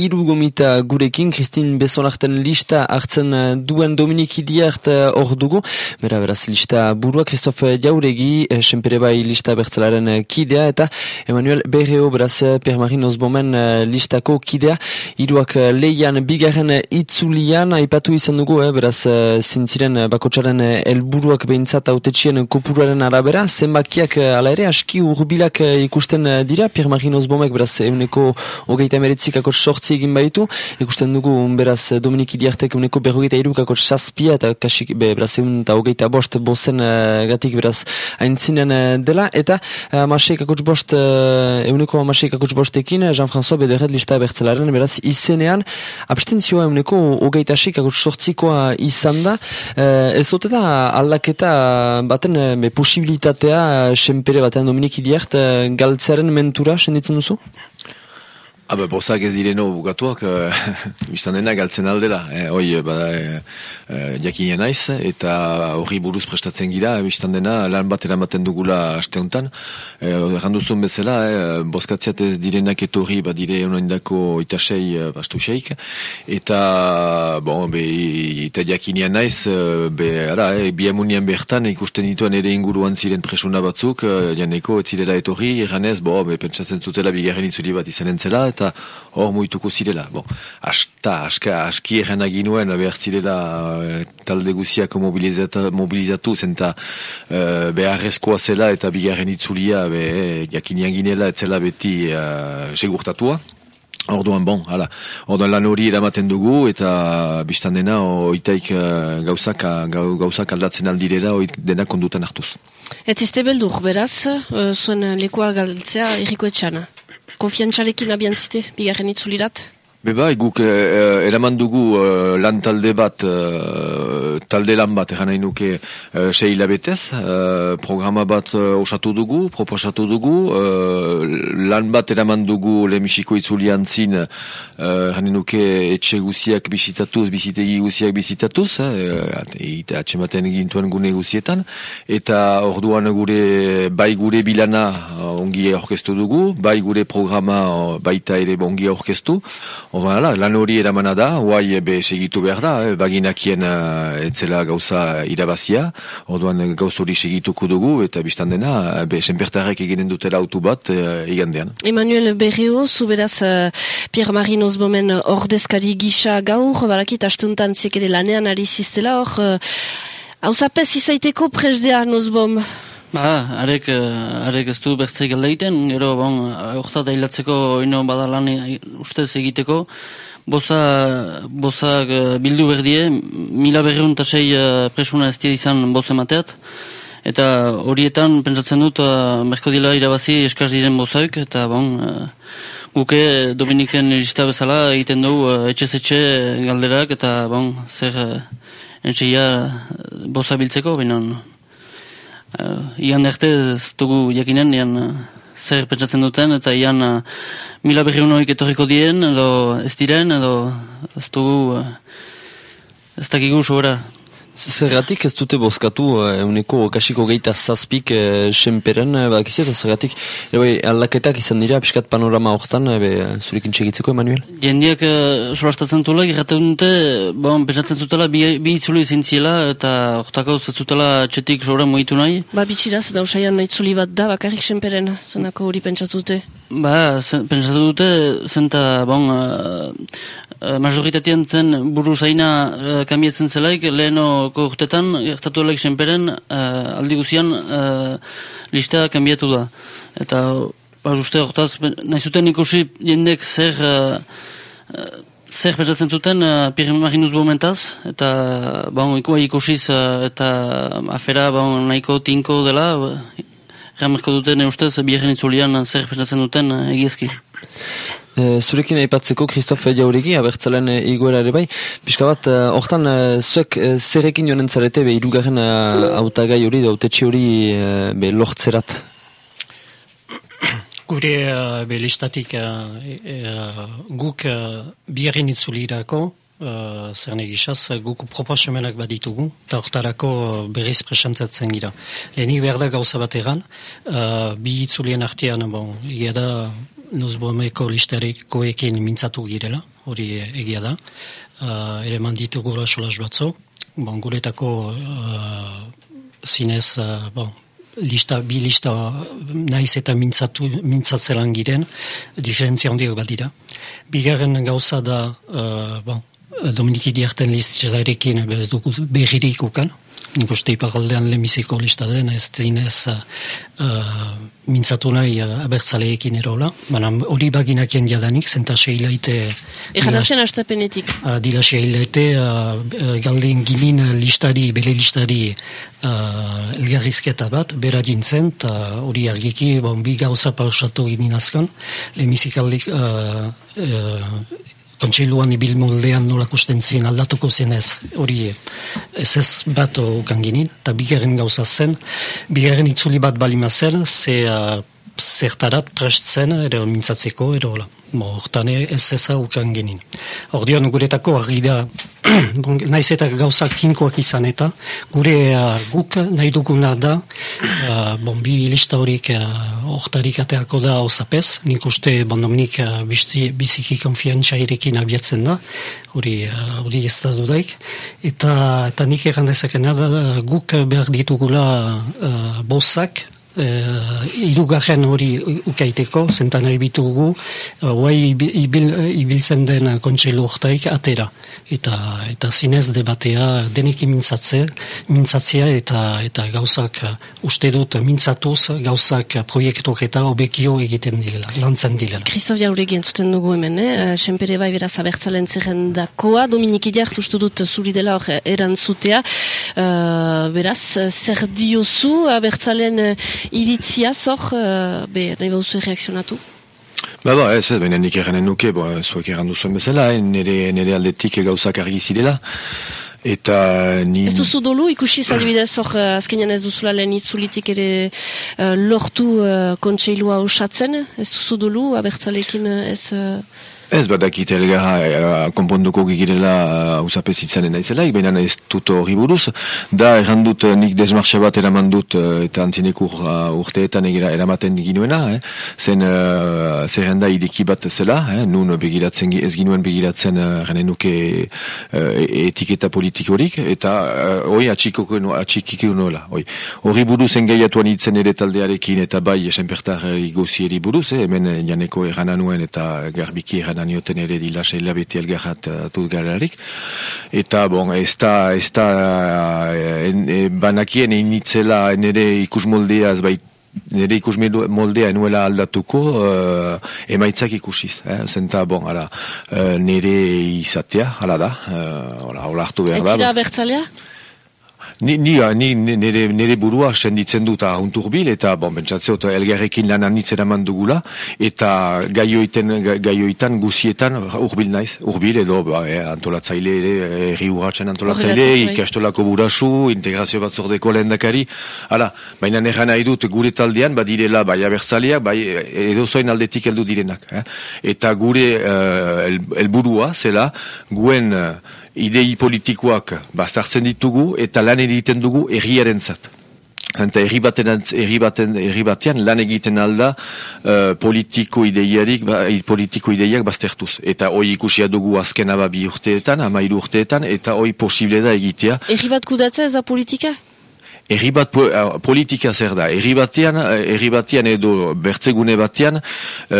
iru gomita gurekin, Kristin Bezolarten lista hartzen uh, duen Dominik Idiart uh, hor dugu. Bera, beraz, lista burua, Kristof Jauregi, uh, senpere bai lista bertzelaren kidea, eta Emanuel Berreo, beraz, Pierre Marie Osbomen listako kidea. Iruak leian, bigarren itzulian, aipatu izan dugu, eh, beraz, zintziren uh, bakotsaren uh, elburuak behintzat autetxien kopuruaren arabera, zenbakiak ala ere, aski urbilak ikusten dira, Pierre Marie Osbomek, beraz, euneko hogeita emeretzikako sortzi egin baitu, ikusten dugu, beraz, Dominik Idiartek euneko berrogeita irukako saspia, eta kasik, be, beraz, eun eta hogeita bost bozen uh, gatik, beraz, aintzinen uh, dela, eta uh, amaseik akotz bost, uh, euneko amaseik akotz bostekin, Jean-François Bederet lista bertzelaren, beraz, izenean, abstenzioa euneko hogeita asik akotz sortzikoa izan da, uh, ez zote da aldaketa baten be, posibilitatea, uh, senpere batean Dominik Idiart, uh, galtzearen mentura, senditzen duzu? Habe, bozak ez direno bukatuak, uh, biztan dena galtzen aldela. Eh, oi, bada, uh, naiz, eta horri buruz prestatzen gira, biztan dena lan bat eramaten dugula asteuntan. Uh, Randuzun bezala, eh, bozkatziat ez direnak etorri, bat dire honoindako itasei bastu xeik. Eta, bon, be, eta jakinean naiz, be, ara, eh, biamunian bertan ikusten dituen ere inguruan ziren presuna batzuk, uh, janeko ez zirela etorri, erranez, bo, be, pentsatzen zutela bigarren itzuli bat izanen zela, eta hor muituko zirela. Bon, asta, aska, aski erren aginuen, behar zirela e, talde guziak mobilizatu, zenta e, beharrezkoa zela eta bigarren itzulia be, e, jakinian ginela, etzela beti e, segurtatua. Orduan, bon, hala, orduan lan hori eramaten dugu, eta biztan dena, oitaik gauzak, gauzak aldatzen aldirera, oit dena kondutan hartuz. Ez izte beldur, beraz, zuen lekoa galtzea erriko etxana? Konfiantzarekin abian zite, bigarren itzulirat? Beba, guk eh, eraman dugu eh, lan talde bat, eh, talde lan bat, egan nuke eh, sei labetez, eh, programa bat eh, osatu dugu, proposatu dugu, eh, lan bat eraman dugu lemisiko itzulian zin, egan nuke etxe guziak bisitatuz, bisitegi guziak bisitatuz, eh, eta atxematen egintuen gune guzietan, eta orduan gure, bai gure bilana ongi orkestu dugu, bai gure programa baita ere ongi orkestu, Hala, lan hori eramana da, guai ebe segitu behar da, eh, baginakien uh, etzela gauza irabazia, orduan gauz hori segituko dugu, eta biztan dena, be, senpertarrek eginen dutela autu bat uh, igandean. Emanuel Berrio, zuberaz uh, Pierre Marin Osbomen ordezkari gisa gaur, barakit astuntan ziekere lanean ari ziztela, hor, hau uh, zapez izaiteko presdea Osbom? Ba, arek, eh, arek ez du bertzei galdeiten, gero, bon, orta dailatzeko ino badalan ustez egiteko, boza, bozak eh, bildu berdie, mila berreun eta sei eh, presuna ez izan boze mateat, eta horietan, pentsatzen dut, merko dila irabazi eskaz diren bozauk, eta bon, guke Dominiken irista bezala egiten dugu etxe etxe galderak, eta bon, zer entxeia boza biltzeko, binon, uh, ian erte ez dugu jakinen, ian uh, zer pentsatzen duten, eta ian uh, mila berri unoik etorriko dien, edo ez diren, edo ez dugu uh, ez dakigu sobera. Zergatik ez dute bozkatu euneko uh, kasiko geita zazpik uh, senperen, uh, badak izan, zergatik bai, aldaketak izan dira, piskat panorama horretan, uh, zurekin txegitzeko, Emanuel? Jendiak uh, solastatzen dute, gerraten dute, bon, pentsatzen zutela, bi, bi itzuli izin ziela, eta horretako zutela txetik sobra moitu nahi. Ba, bitxiraz, da usaian itzuli bat da, bakarrik senperen, zenako hori pentsatu dute. Ba, pentsatu dute, zenta, bon, uh, Eh, majoritatean zen buru zaina uh, kamietzen zelaik, lehenoko urtetan, gertatu alaik senperen, uh, aldi guzian uh, listea kambiatu da. Eta, ba, uste hortaz, nahi zuten ikusi jendek zer, uh, zer pentsatzen zuten uh, Marinus momentaz, eta, ba, ikua ikusiz, uh, eta afera, ba, nahiko tinko dela, uh, Ramerko duten, ustez, biherren itzulian zer pentsatzen duten uh, egiezki. E, zurekin aipatzeko Kristof Jauregi, abertzalen e, iguera ere bai. Piska bat, e, hortan, e, zuek e, zerrekin joan entzarete, be, irugarren e, hori, dautetxe hori, e, be, lortzerat? Gure, e, be, listatik, e, guk e, biherrin itzulirako, uh, zer negisaz, guk proposamenak baditugu, eta hortarako berriz presentzatzen gira. Lehenik behar da gauza bat egan, uh, bi itzulien artean, bon, da nuzbomeko listarekoekin mintzatu girela, hori egia da. Uh, ere manditugu solas batzo. Bon, guretako uh, zinez, uh, bon, lista, bi lista naiz eta mintzatu, mintzatzelan giren, diferentzia hondiak bat dira. Bigarren gauza da, uh, bon, Dominiki diarten listarekin ez dugu behirik ukan, nik uste iparaldean lemiziko lista den, ez dinez uh, mintzatu nahi uh, abertzaleekin erola, baina hori baginakien jadanik, zenta seilaite... Egan astapenetik. Uh, dila seilaite, uh, galdin ginin listari, bele listari uh, elgarrizketa bat, bera jintzen, eta hori argiki, bon, bi gauza pausatu ginen azkan, lemizikaldik uh, uh, kontseiluan ibil moldean nola kusten zien aldatuko zenez hori ez ez bat okan eta bigarren gauza zen, bigarren itzuli bat balima zen, ze uh, zertarat prest zen, ero mintzatzeko, ero Bo, hortan ez eza ukan genin. Ordean guretako argi da, naiz eta gauzak tinkoak izan eta, gure uh, guk nahi duguna da, uh, bon, bi lista horik uh, ateako da osapez, nik uste bon, dominik uh, biziki konfiantza irekin abiatzen da, hori uh, ez da dudaik, eta, eta nik egan dezakena da, guk behar ditugula uh, bozak, uh, irugarren hori ukaiteko, zentan bitugu, uh, ibil, ibiltzen den kontseilu urtaik atera. Eta, eta zinez debatea denek mintzatzea, mintzatzea eta, eta gauzak uh, uste dut mintzatuz gauzak proiektuak eta obekio egiten dilela, lantzen dilela. Kristof jauregi entzuten dugu hemen, eh? Senpere bai beraz abertzalen zerrendakoa, Dominik Idiart uste dut zuri dela hor erantzutea, uh, beraz, zer diozu abertzalen iritzia zor, uh, be, nahi bauzu reakzionatu? Ba, ba, ez, baina nik erranen nuke, bo, zuek errandu zuen bezala, eh, nire, nire aldetik gauzak argi zidela. Eta ni... Ez duzu dolu, ikusi zadibidez hor, uh, azkenean ez duzula lehen itzulitik ere uh, lortu uh, kontseilua osatzen, ez duzu dolu, abertzalekin ez... Ez badakit elgarra uh, konponduko gigirela uh, usapezitzanen naizela, baina ez dut hori buruz. Da, errandut uh, nik desmarxa bat eraman dut eta antzinek ur, urteetan egira eramaten ginuena, eh? zen uh, zerrenda ideki bat zela, eh? nun begiratzen, ez ginuen begiratzen uh, nuke uh, etiketa politikorik, eta uh, hori atxikiko nuela. Hori buruz engaiatuan itzen ere taldearekin eta bai esenpertar gozieri buruz, eh? hemen janeko errananuen eta garbiki erranan anioten ere dila seila beti elgarrat uh, gararik. Eta, bon, ez da, ez da, uh, e, banakien initzela nire ikus moldea, ez bait, nire ikus moldea enuela aldatuko, uh, emaitzak ikusiz. Eh? Zenta, bon, ara, uh, nire izatea, hala da, uh, hola, hola hartu behar da. Ez zira bertzalea? Ni, ni, ni nire, nire burua senditzen dut ahuntur eta bon, bentsatzeot elgarrekin lan anitzera mandugula, eta gaioiten, gaioitan guzietan urbil naiz, urbil edo ba, eh, antolatzaile, eh, erri urratzen antolatzaile, bai. ikastolako burasu, integrazio batzordeko lehen dakari, hala, baina negan nahi dut gure taldean, badirela bai abertzaleak, bai edo zoin aldetik heldu direnak. Eh? Eta gure uh, elburua, zela, guen idei politikoak bastartzen ditugu eta lan egiten dugu erriaren zat. Eta erri, baten, erri, batean lan egiten alda uh, politiko ideiarik, ba, politiko ideiak baztertuz. Eta hoi ikusia dugu azken ababi urteetan, amairu urteetan, eta hoi posible da egitea. Erri bat kudatzea ez da politika? Erri bat uh, politika zer da. Erri batean, erri batean edo bertzegune batean, uh,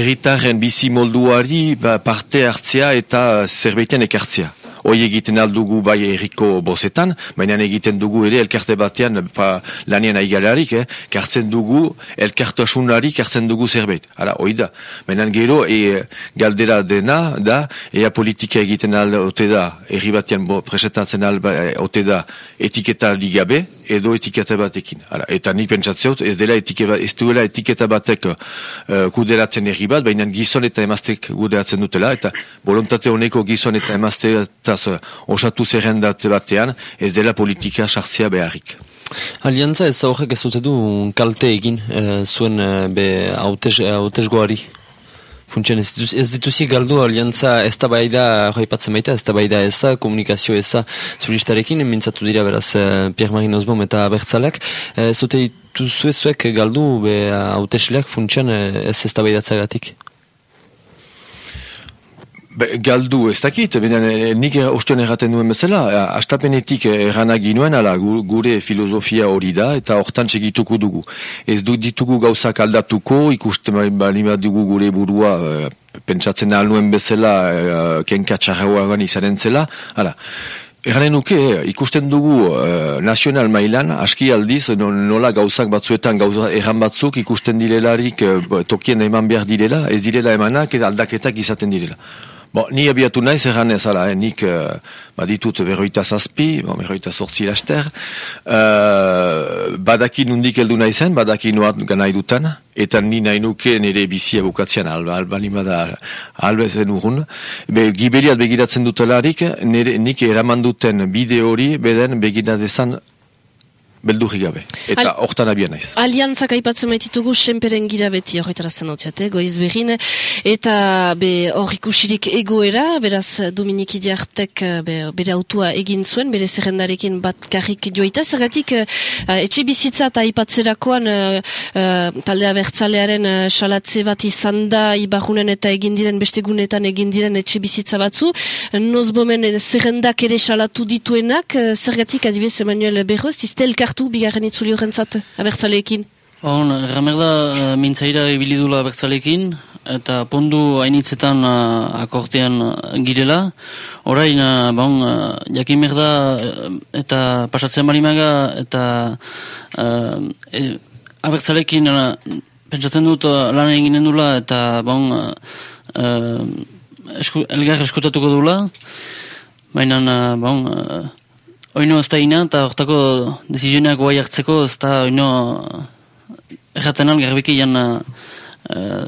erritaren bizi molduari ba, parte hartzea eta zerbaitean ekartzea hoi egiten aldugu bai erriko bozetan, baina egiten dugu ere elkarte batean pa, lanien aigalarik, eh? kartzen dugu elkartasunari kartzen dugu zerbait. Hala, hoi da. Baina gero, e, galdera dena, da, ea politika egiten alde ote da, erri batean bo, presetatzen alde ote da etiketa ligabe, edo etiketa batekin. Hala, eta nik pentsatzeot, ez dela etiketa, ez duela etiketa batek uh, kuderatzen erri bat, baina gizon eta emaztek kuderatzen dutela, eta volontate honeko gizon eta emaztetaz uh, osatu zerrendat batean, ez dela politika sartzea beharrik. Aliantza ez zaurek ez dute du kalte egin uh, zuen uh, be hautezgoari? Funtsen ez, dituz, ez dituzi galdu aliantza ez da bai da joipatzen baita, ez da bai da ez da komunikazio ez da zuristarekin, mintzatu dira beraz uh, Pierre Marin Osbom eta Bertzalek. Ez dute duzuezuek galdu be hautesileak funtsian ez ez tabaidatzagatik? Galdu ez dakit, benen, nik ostuen erraten duen bezala, astapenetik erranak ginuen, ala, gure filosofia hori da, eta hortan segituko dugu. Ez du ditugu gauzak aldatuko, ikusten bali dugu gure burua, pentsatzen ahal nuen bezala, kenka txarragoagan izanen zela, ala, Erranen nuke, ikusten dugu uh, nazional mailan, aski aldiz, nola gauzak batzuetan, gauza erran batzuk ikusten direlarik, uh, tokien eman behar direla, ez direla emanak, eta aldaketak izaten direla. Bo, ni abiatu naiz erran ez ala, eh, nik uh, baditut berroita zazpi, bon, berroita sortzi laster, uh, badaki nundik heldu naizen, badaki nuat ganai dutan, eta ni nahi nuke nire bizia bukatzean, alba, alba nima da, alba ezen urrun. Be, giberiat begiratzen dutelarik, nire, nik eraman duten bide hori, beden begiratezan beldurri gabe. Eta hortan Al abia naiz. Aliantzak aipatzen maititugu senperen gira beti horretara zen goiz behin. Eta be hor ikusirik egoera, beraz Dominik Idiartek be, bere autua egin zuen, bere zerrendarekin bat karrik joita. Zergatik uh, etxe bizitza eta aipatzerakoan uh, uh, taldea bertzalearen uh, salatze bat izan da ibarunen eta egin diren bestegunetan egin diren etxe bizitza batzu. Nozbomen zerrendak ere salatu dituenak, uh, zergatik adibez Emanuel Berroz, izte hartu bigarren itzuli horrentzat abertzaleekin? Hon, ramerda uh, mintzaira ibilidula abertzaleekin, eta pondu hainitzetan uh, akortean uh, girela. Horain, uh, bon, jakin merda eta pasatzen balimaga eta uh, e, abertzaleekin uh, pentsatzen dut uh, lan eginen dula eta bon, uh, esku, elgar eskutatuko dula. Baina, uh, bon, uh, Oino ez da ina, eta hortako dezizionak guai hartzeko, ez da oino erraten al, garbiki jan uh,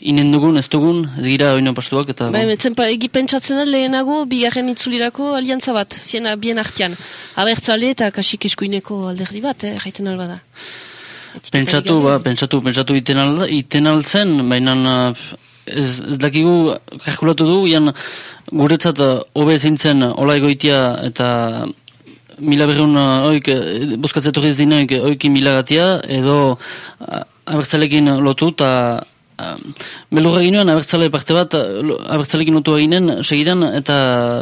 inen dugun, ez dugun, ez gira oino pastuak, eta... Bai, metzen pa, egi pentsatzen lehenago, bigarren itzulirako aliantza bat, ziena bien artian. Abertzale eta kasik eskuineko alderdi bat, eh, jaiten alba da. Pentsatu, ba, pentsatu, pentsatu iten, al, iten altzen, baina ez, ez dakigu, kalkulatu du, jan guretzat hobe zintzen ola egoitia eta mila berreun uh, oik, eh, boskatzea torriz dinoik oikin milagatia, edo abertzalekin lotu, eta belurra ginoen abertzale parte bat, abertzalekin lotu eginen, segidan, eta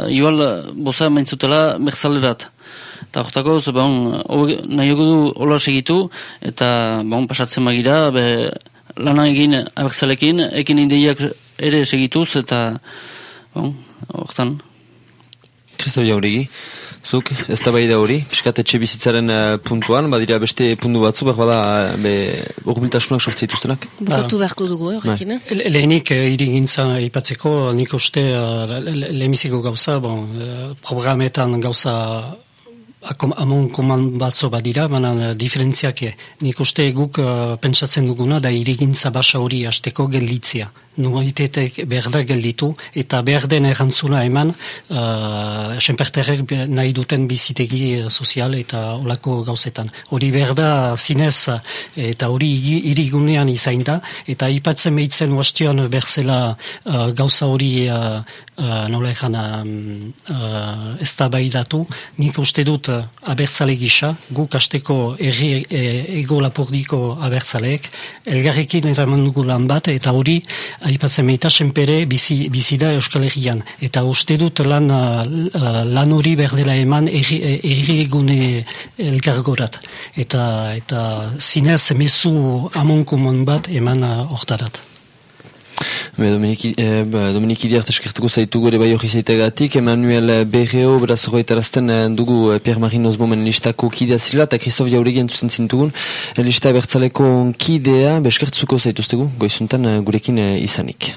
igual boza maintzutela bertzalerat. Eta horretako, bon, nahi du hola segitu, eta bon, pasatzen magira, be, lana egin abertzalekin, ekin indeiak ere segituz, eta bon, horretan. Kristo jauregi. Zuk, ez da bai da hori, piskat etxe bizitzaren uh, puntuan, badira beste puntu batzu, behar bada, eh, be, urbiltasunak sortzea dituztenak? Bukatu beharko dugu, eh, horrekin, eh? Le lehenik, irigintza ipatzeko, nik uste, uh, lehemiziko gauza, bon, programetan gauza amon koman batzo badira, baina diferentziak nik uste guk uh, pentsatzen duguna da irigintza basa hori hasteko gelditzia nuaitetek behar da gelditu, eta behar den errantzuna eman, uh, senperterrek nahi duten bizitegi sozial eta olako gauzetan. Hori behar da zinez, eta hori irigunean izain da, eta ipatzen behitzen uastioan berzela uh, gauza hori uh, uh, nola ezan uh, ez da datu, nik uste dut uh, abertzale gisa, guk asteko erri e, ego lapordiko abertzaleek, elgarrekin eraman dugu lan bat, eta hori aipatzen meita senpere bizi, bizi da Euskal Herrian. Eta uste dut lan, uh, lan hori berdela eman erri egune elgargorat. Eta, eta zinez mezu amonkumon bat eman uh, hortarat. Be, Dominiki, eh, Dominiki diart eskertuko zaitu gure bai hori zaitegatik, Emanuel Berreo, beraz horretarazten eh, dugu eh, Pierre Marie Nozbomen listako kidea zila, eta Kristof Jauregi entzuzen zintugun, lista bertzaleko kidea, beskertzuko zaituztegu, goizuntan gurekin izanik.